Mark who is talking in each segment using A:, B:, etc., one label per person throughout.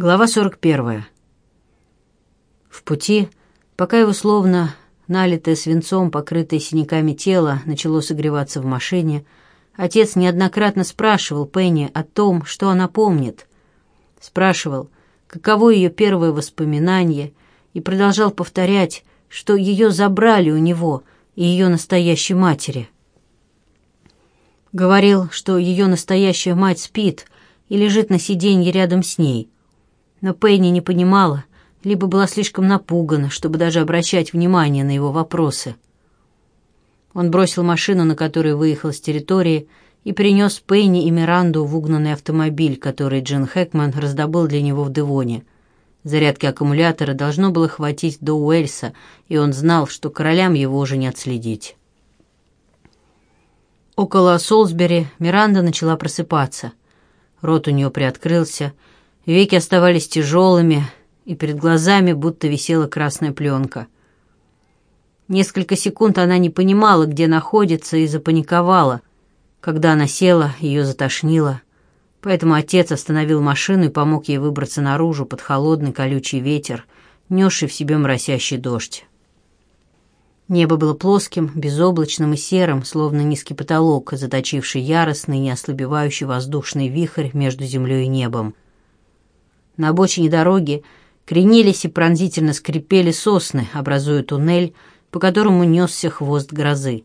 A: Глава 41. В пути, пока его словно налитое свинцом, покрытое синяками тело, начало согреваться в машине, отец неоднократно спрашивал Пенни о том, что она помнит. Спрашивал, каково ее первое воспоминание, и продолжал повторять, что ее забрали у него и ее настоящей матери. Говорил, что ее настоящая мать спит и лежит на сиденье рядом с ней — но Пенни не понимала, либо была слишком напугана, чтобы даже обращать внимание на его вопросы. Он бросил машину, на которой выехал с территории, и принес Пенни и Миранду в угнанный автомобиль, который Джин Хэкман раздобыл для него в Девоне. Зарядки аккумулятора должно было хватить до Уэльса, и он знал, что королям его уже не отследить. Около Солсбери Миранда начала просыпаться. Рот у нее приоткрылся — Веки оставались тяжелыми, и перед глазами будто висела красная пленка. Несколько секунд она не понимала, где находится, и запаниковала. Когда она села, ее затошнило. Поэтому отец остановил машину и помог ей выбраться наружу под холодный колючий ветер, несший в себе моросящий дождь. Небо было плоским, безоблачным и серым, словно низкий потолок, заточивший яростный, и ослабевающий воздушный вихрь между землей и небом — на обочине дороги кренились и пронзительно скрипели сосны, образуя туннель, по которому несся хвост грозы.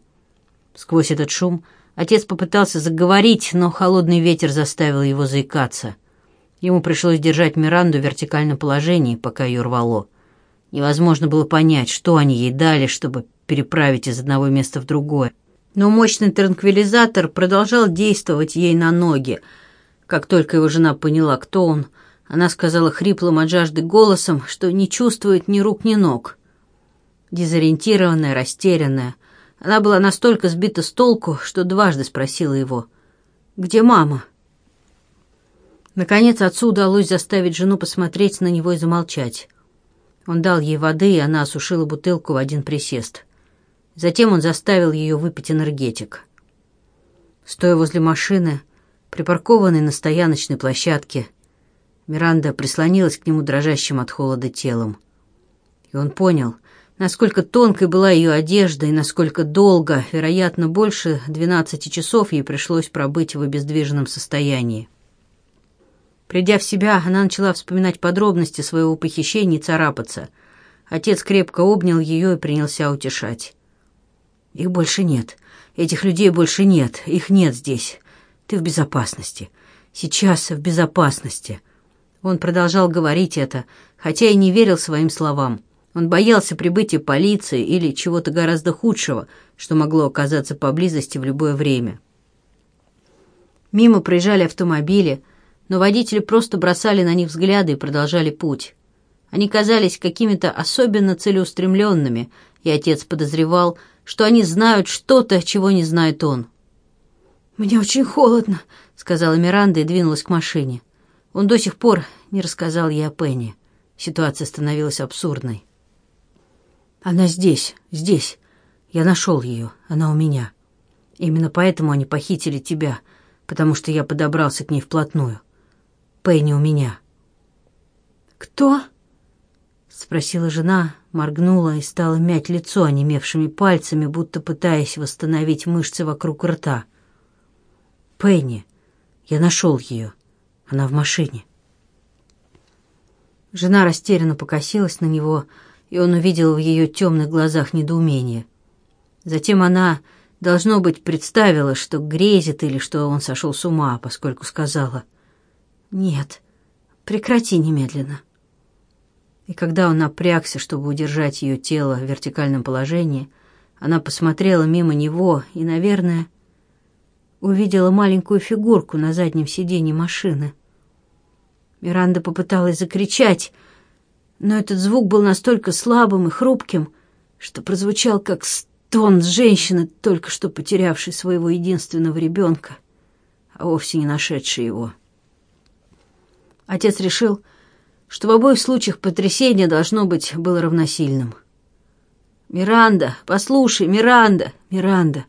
A: Сквозь этот шум отец попытался заговорить, но холодный ветер заставил его заикаться. Ему пришлось держать Миранду в вертикальном положении, пока ее рвало. Невозможно было понять, что они ей дали, чтобы переправить из одного места в другое. Но мощный транквилизатор продолжал действовать ей на ноги. Как только его жена поняла, кто он, она сказала хриплым от жажды голосом, что не чувствует ни рук, ни ног. Дезориентированная, растерянная. Она была настолько сбита с толку, что дважды спросила его, «Где мама?» Наконец отцу удалось заставить жену посмотреть на него и замолчать. Он дал ей воды, и она осушила бутылку в один присест. Затем он заставил ее выпить энергетик. Стоя возле машины, припаркованной на стояночной площадке, Миранда прислонилась к нему дрожащим от холода телом. И он понял, насколько тонкой была ее одежда и насколько долго, вероятно, больше двенадцати часов ей пришлось пробыть в обездвиженном состоянии. Придя в себя, она начала вспоминать подробности своего похищения и царапаться. Отец крепко обнял ее и принялся утешать. «Их больше нет. Этих людей больше нет. Их нет здесь. Ты в безопасности. Сейчас в безопасности». Он продолжал говорить это, хотя и не верил своим словам. Он боялся прибытия полиции или чего-то гораздо худшего, что могло оказаться поблизости в любое время. Мимо проезжали автомобили, но водители просто бросали на них взгляды и продолжали путь. Они казались какими-то особенно целеустремленными, и отец подозревал, что они знают что-то, чего не знает он. «Мне очень холодно», — сказала Миранда и двинулась к машине. Он до сих пор не рассказал ей о Пенни. Ситуация становилась абсурдной. «Она здесь, здесь. Я нашел ее. Она у меня. Именно поэтому они похитили тебя, потому что я подобрался к ней вплотную. Пенни у меня». «Кто?» — спросила жена, моргнула и стала мять лицо онемевшими пальцами, будто пытаясь восстановить мышцы вокруг рта. «Пенни. Я нашел ее. Она в машине. Жена растерянно покосилась на него, и он увидел в ее темных глазах недоумение. Затем она, должно быть, представила, что грезит или что он сошел с ума, поскольку сказала «Нет, прекрати немедленно». И когда он напрягся, чтобы удержать ее тело в вертикальном положении, она посмотрела мимо него и, наверное, увидела маленькую фигурку на заднем сиденье машины — Миранда попыталась закричать, но этот звук был настолько слабым и хрупким, что прозвучал как стон женщины, только что потерявшей своего единственного ребенка, а вовсе не нашедшей его. Отец решил, что в обоих случаях потрясение должно быть было равносильным. «Миранда, послушай, Миранда, Миранда,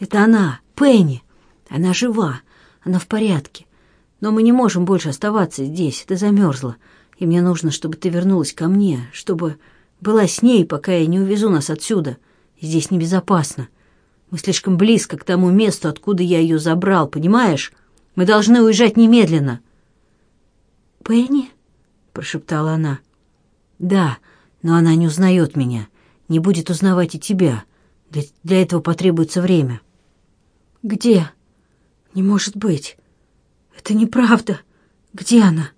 A: это она, Пенни, она жива, она в порядке, но мы не можем больше оставаться здесь. Ты замерзла. И мне нужно, чтобы ты вернулась ко мне, чтобы была с ней, пока я не увезу нас отсюда. Здесь небезопасно. Мы слишком близко к тому месту, откуда я ее забрал, понимаешь? Мы должны уезжать немедленно». «Пенни?» — прошептала она. «Да, но она не узнает меня, не будет узнавать и тебя. Для, для этого потребуется время». «Где?» «Не может быть. Это неправда. Где она?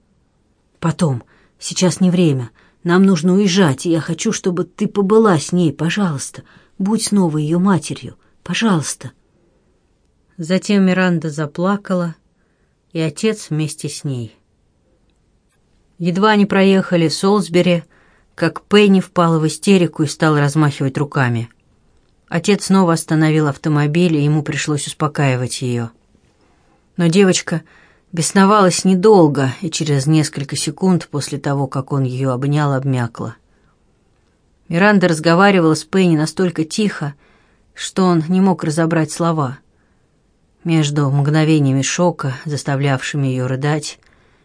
A: Потом. Сейчас не время. Нам нужно уезжать, и я хочу, чтобы ты побыла с ней, пожалуйста. Будь снова ее матерью. Пожалуйста. Затем Миранда заплакала, и отец вместе с ней. Едва они проехали Солсбери, как Пенни впала в истерику и стал размахивать руками. Отец снова остановил автомобиль, и ему пришлось успокаивать ее. Но девочка бесновалась недолго и через несколько секунд после того, как он ее обнял, обмякла. Миранда разговаривала с Пенни настолько тихо, что он не мог разобрать слова. Между мгновениями шока, заставлявшими ее рыдать,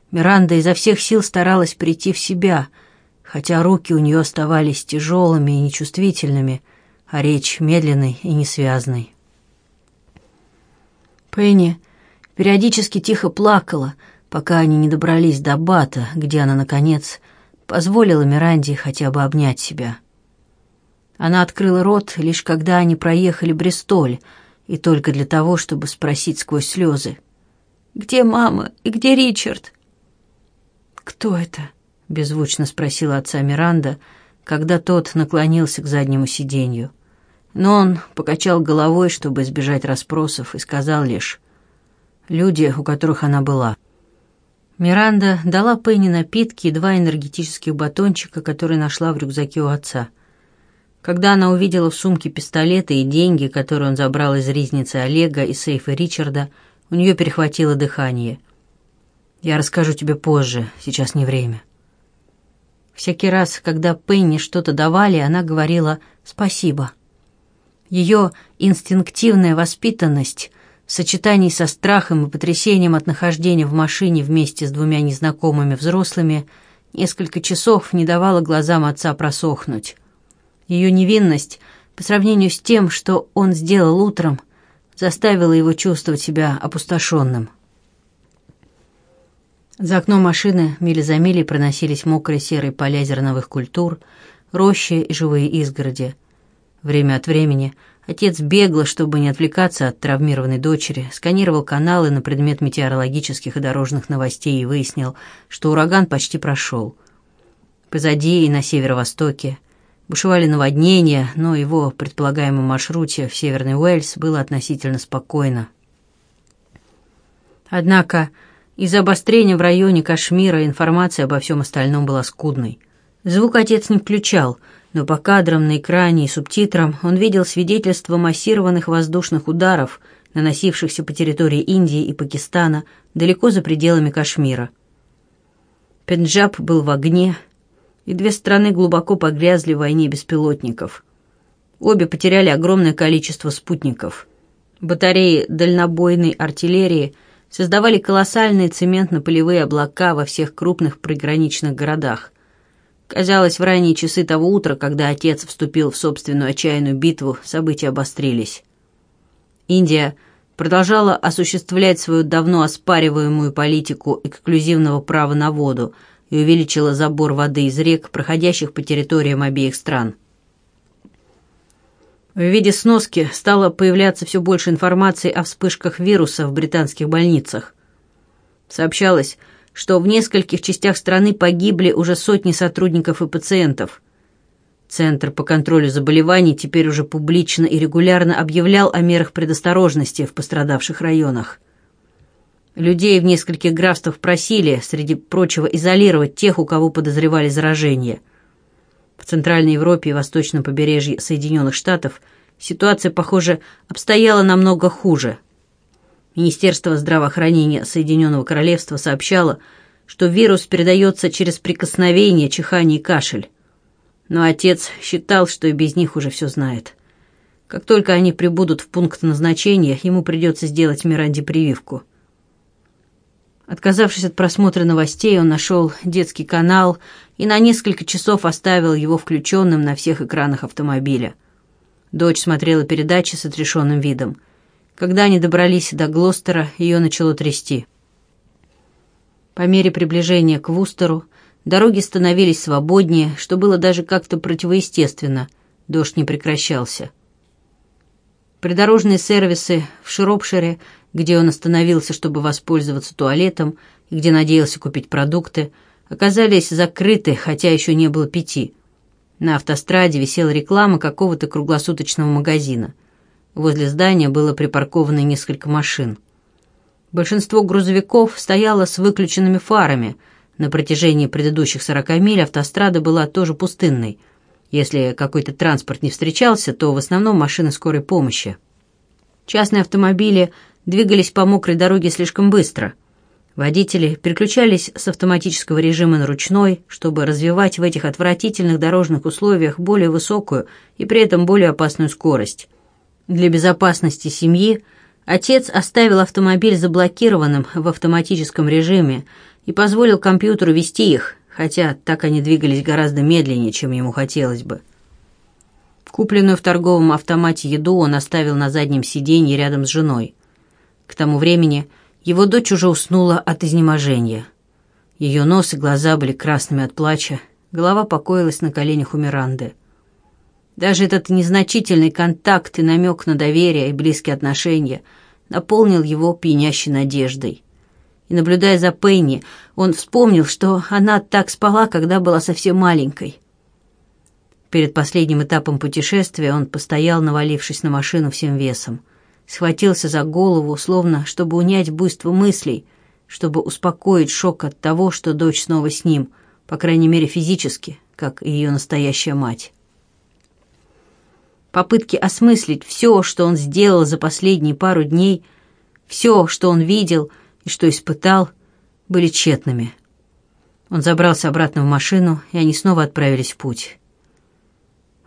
A: Миранда изо всех сил старалась прийти в себя, хотя руки у нее оставались тяжелыми и нечувствительными, а речь медленной и несвязной. «Пенни, периодически тихо плакала, пока они не добрались до Бата, где она, наконец, позволила Миранде хотя бы обнять себя. Она открыла рот, лишь когда они проехали Бристоль, и только для того, чтобы спросить сквозь слезы. «Где мама и где Ричард?» «Кто это?» — беззвучно спросила отца Миранда, когда тот наклонился к заднему сиденью. Но он покачал головой, чтобы избежать расспросов, и сказал лишь люди, у которых она была. Миранда дала Пенни напитки и два энергетических батончика, которые нашла в рюкзаке у отца. Когда она увидела в сумке пистолеты и деньги, которые он забрал из резницы Олега и сейфа Ричарда, у нее перехватило дыхание. «Я расскажу тебе позже, сейчас не время». Всякий раз, когда Пенни что-то давали, она говорила «спасибо». Ее инстинктивная воспитанность в сочетании со страхом и потрясением от нахождения в машине вместе с двумя незнакомыми взрослыми несколько часов не давала глазам отца просохнуть. Ее невинность, по сравнению с тем, что он сделал утром, заставила его чувствовать себя опустошенным. За окном машины мили за милей проносились мокрые серые поля зерновых культур, рощи и живые изгороди. Время от времени Отец бегло, чтобы не отвлекаться от травмированной дочери, сканировал каналы на предмет метеорологических и дорожных новостей и выяснил, что ураган почти прошел. Позади и на северо-востоке бушевали наводнения, но его предполагаемом маршруте в Северный Уэльс было относительно спокойно. Однако из-за обострения в районе Кашмира информация обо всем остальном была скудной. Звук отец не включал — но по кадрам на экране и субтитрам он видел свидетельство массированных воздушных ударов, наносившихся по территории Индии и Пакистана, далеко за пределами Кашмира. Пенджаб был в огне, и две страны глубоко погрязли в войне беспилотников. Обе потеряли огромное количество спутников. Батареи дальнобойной артиллерии создавали колоссальные цементно-полевые облака во всех крупных приграничных городах – Казалось, в ранние часы того утра, когда отец вступил в собственную отчаянную битву, события обострились. Индия продолжала осуществлять свою давно оспариваемую политику эксклюзивного права на воду и увеличила забор воды из рек, проходящих по территориям обеих стран. В виде сноски стало появляться все больше информации о вспышках вируса в британских больницах. Сообщалось, что в нескольких частях страны погибли уже сотни сотрудников и пациентов. Центр по контролю заболеваний теперь уже публично и регулярно объявлял о мерах предосторожности в пострадавших районах. Людей в нескольких графствах просили, среди прочего, изолировать тех, у кого подозревали заражение. В Центральной Европе и восточном побережье Соединенных Штатов ситуация, похоже, обстояла намного хуже – Министерство здравоохранения Соединенного Королевства сообщало, что вирус передается через прикосновение, чихание и кашель. Но отец считал, что и без них уже все знает. Как только они прибудут в пункт назначения, ему придется сделать Миранде прививку. Отказавшись от просмотра новостей, он нашел детский канал и на несколько часов оставил его включенным на всех экранах автомобиля. Дочь смотрела передачи с отрешенным видом – когда они добрались до Глостера, ее начало трясти. По мере приближения к Вустеру дороги становились свободнее, что было даже как-то противоестественно. Дождь не прекращался. Придорожные сервисы в Широпшире, где он остановился, чтобы воспользоваться туалетом, и где надеялся купить продукты, оказались закрыты, хотя еще не было пяти. На автостраде висела реклама какого-то круглосуточного магазина – Возле здания было припарковано несколько машин. Большинство грузовиков стояло с выключенными фарами. На протяжении предыдущих 40 миль автострада была тоже пустынной. Если какой-то транспорт не встречался, то в основном машины скорой помощи. Частные автомобили двигались по мокрой дороге слишком быстро. Водители переключались с автоматического режима на ручной, чтобы развивать в этих отвратительных дорожных условиях более высокую и при этом более опасную скорость. Для безопасности семьи отец оставил автомобиль заблокированным в автоматическом режиме и позволил компьютеру вести их, хотя так они двигались гораздо медленнее, чем ему хотелось бы. Купленную в торговом автомате еду он оставил на заднем сиденье рядом с женой. К тому времени его дочь уже уснула от изнеможения. Ее нос и глаза были красными от плача, голова покоилась на коленях у Миранды. Даже этот незначительный контакт и намек на доверие и близкие отношения наполнил его пьянящей надеждой. И, наблюдая за Пенни, он вспомнил, что она так спала, когда была совсем маленькой. Перед последним этапом путешествия он постоял, навалившись на машину всем весом. Схватился за голову, словно чтобы унять буйство мыслей, чтобы успокоить шок от того, что дочь снова с ним, по крайней мере физически, как и ее настоящая мать попытки осмыслить все, что он сделал за последние пару дней, все, что он видел и что испытал, были тщетными. Он забрался обратно в машину, и они снова отправились в путь.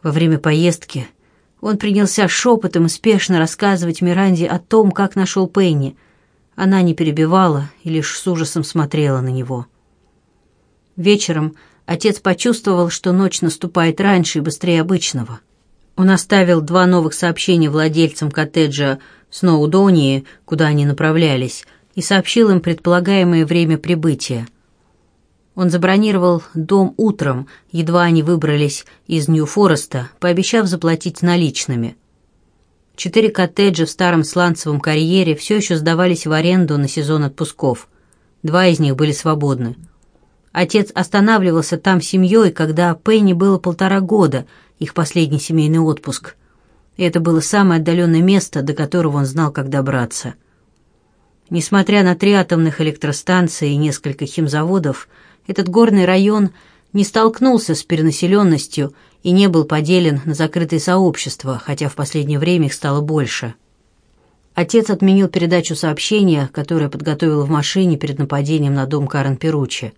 A: Во время поездки он принялся шепотом и спешно рассказывать Миранде о том, как нашел Пенни. Она не перебивала и лишь с ужасом смотрела на него. Вечером отец почувствовал, что ночь наступает раньше и быстрее обычного — он оставил два новых сообщения владельцам коттеджа Сноудонии, куда они направлялись, и сообщил им предполагаемое время прибытия. Он забронировал дом утром, едва они выбрались из Нью-Фореста, пообещав заплатить наличными. Четыре коттеджа в старом сланцевом карьере все еще сдавались в аренду на сезон отпусков. Два из них были свободны. Отец останавливался там с семьей, когда Пенни было полтора года, их последний семейный отпуск. И это было самое отдаленное место, до которого он знал, как добраться. Несмотря на три атомных электростанции и несколько химзаводов, этот горный район не столкнулся с перенаселенностью и не был поделен на закрытые сообщества, хотя в последнее время их стало больше. Отец отменил передачу сообщения, которое подготовил в машине перед нападением на дом Карен Перучи.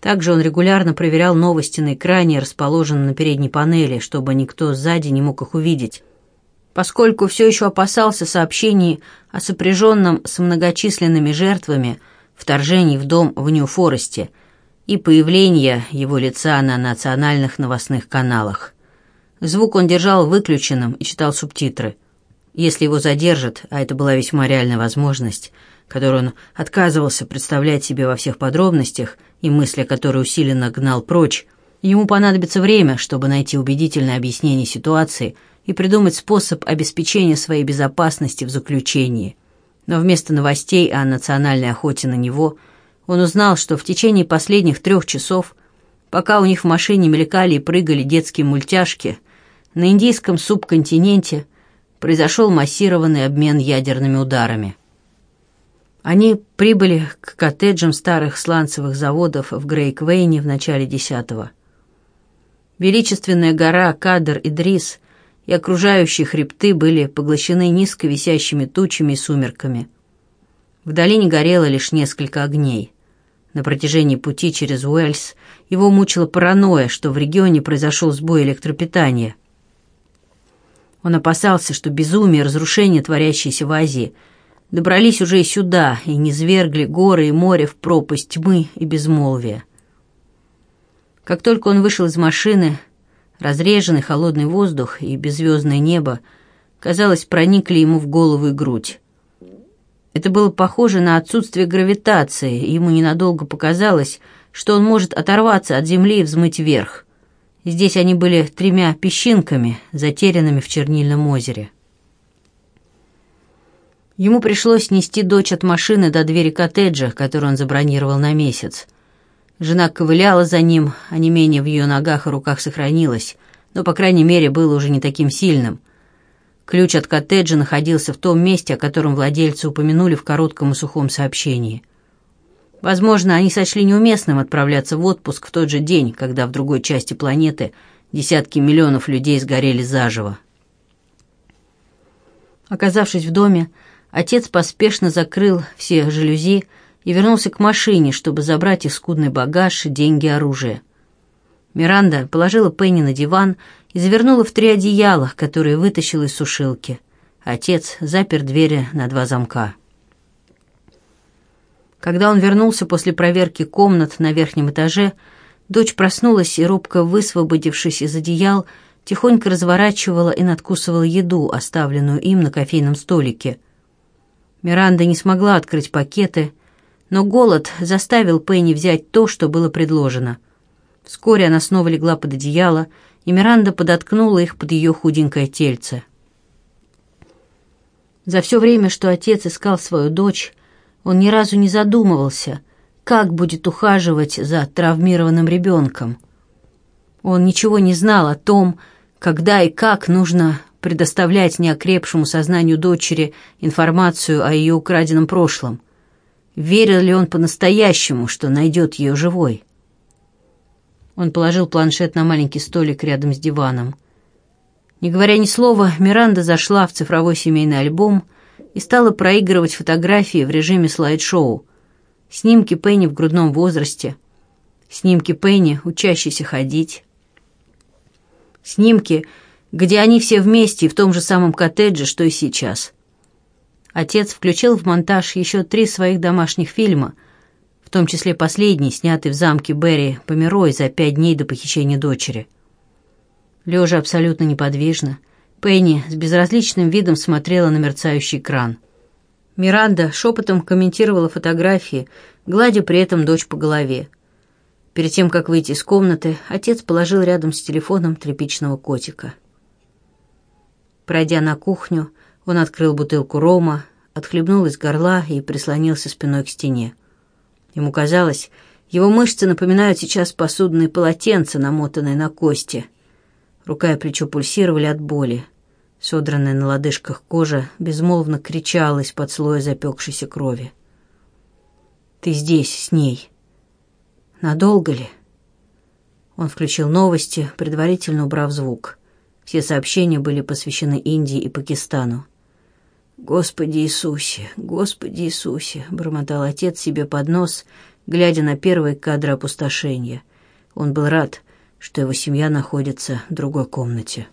A: Также он регулярно проверял новости на экране, расположенном на передней панели, чтобы никто сзади не мог их увидеть. Поскольку все еще опасался сообщений о сопряженном с многочисленными жертвами вторжении в дом в Нью-Форесте и появления его лица на национальных новостных каналах. Звук он держал выключенным и читал субтитры. Если его задержат, а это была весьма реальная возможность, который он отказывался представлять себе во всех подробностях и мысли, которые усиленно гнал прочь, ему понадобится время, чтобы найти убедительное объяснение ситуации и придумать способ обеспечения своей безопасности в заключении. Но вместо новостей о национальной охоте на него он узнал, что в течение последних трех часов, пока у них в машине мелькали и прыгали детские мультяшки, на индийском субконтиненте – произошел массированный обмен ядерными ударами. Они прибыли к коттеджам старых сланцевых заводов в Грейквейне в начале десятого. Величественная гора Кадр и Дрис и окружающие хребты были поглощены низко висящими тучами и сумерками. В долине горело лишь несколько огней. На протяжении пути через Уэльс его мучила паранойя, что в регионе произошел сбой электропитания. Он опасался, что безумие и разрушения, творящиеся в Азии – добрались уже и сюда, и низвергли горы и море в пропасть тьмы и безмолвия. Как только он вышел из машины, разреженный холодный воздух и беззвездное небо, казалось, проникли ему в голову и грудь. Это было похоже на отсутствие гравитации, и ему ненадолго показалось, что он может оторваться от земли и взмыть вверх. Здесь они были тремя песчинками, затерянными в чернильном озере. Ему пришлось нести дочь от машины до двери коттеджа, который он забронировал на месяц. Жена ковыляла за ним, а не менее в ее ногах и руках сохранилось, но, по крайней мере, было уже не таким сильным. Ключ от коттеджа находился в том месте, о котором владельцы упомянули в коротком и сухом сообщении. Возможно, они сочли неуместным отправляться в отпуск в тот же день, когда в другой части планеты десятки миллионов людей сгорели заживо. Оказавшись в доме, Отец поспешно закрыл все жалюзи и вернулся к машине, чтобы забрать из скудный багаж, деньги, оружие. Миранда положила Пенни на диван и завернула в три одеяла, которые вытащила из сушилки. Отец запер двери на два замка. Когда он вернулся после проверки комнат на верхнем этаже, дочь проснулась и, робко высвободившись из одеял, тихонько разворачивала и надкусывала еду, оставленную им на кофейном столике — Миранда не смогла открыть пакеты, но голод заставил Пенни взять то, что было предложено. Вскоре она снова легла под одеяло, и Миранда подоткнула их под ее худенькое тельце. За все время, что отец искал свою дочь, он ни разу не задумывался, как будет ухаживать за травмированным ребенком. Он ничего не знал о том, когда и как нужно предоставлять неокрепшему сознанию дочери информацию о ее украденном прошлом. Верил ли он по-настоящему, что найдет ее живой? Он положил планшет на маленький столик рядом с диваном. Не говоря ни слова, Миранда зашла в цифровой семейный альбом и стала проигрывать фотографии в режиме слайд-шоу. Снимки Пенни в грудном возрасте, снимки Пенни, учащейся ходить. Снимки где они все вместе в том же самом коттедже, что и сейчас. Отец включил в монтаж еще три своих домашних фильма, в том числе последний, снятый в замке Берри Померой за пять дней до похищения дочери. Лежа абсолютно неподвижно, Пенни с безразличным видом смотрела на мерцающий экран. Миранда шепотом комментировала фотографии, гладя при этом дочь по голове. Перед тем, как выйти из комнаты, отец положил рядом с телефоном тряпичного котика. Пройдя на кухню, он открыл бутылку рома, отхлебнул из горла и прислонился спиной к стене. Ему казалось, его мышцы напоминают сейчас посудные полотенца, намотанные на кости. Рука и плечо пульсировали от боли. Содранная на лодыжках кожа безмолвно кричала из-под слоя запекшейся крови. «Ты здесь, с ней. Надолго ли?» Он включил новости, предварительно убрав звук. Все сообщения были посвящены Индии и Пакистану. «Господи Иисусе! Господи Иисусе!» — бормотал отец себе под нос, глядя на первые кадры опустошения. Он был рад, что его семья находится в другой комнате.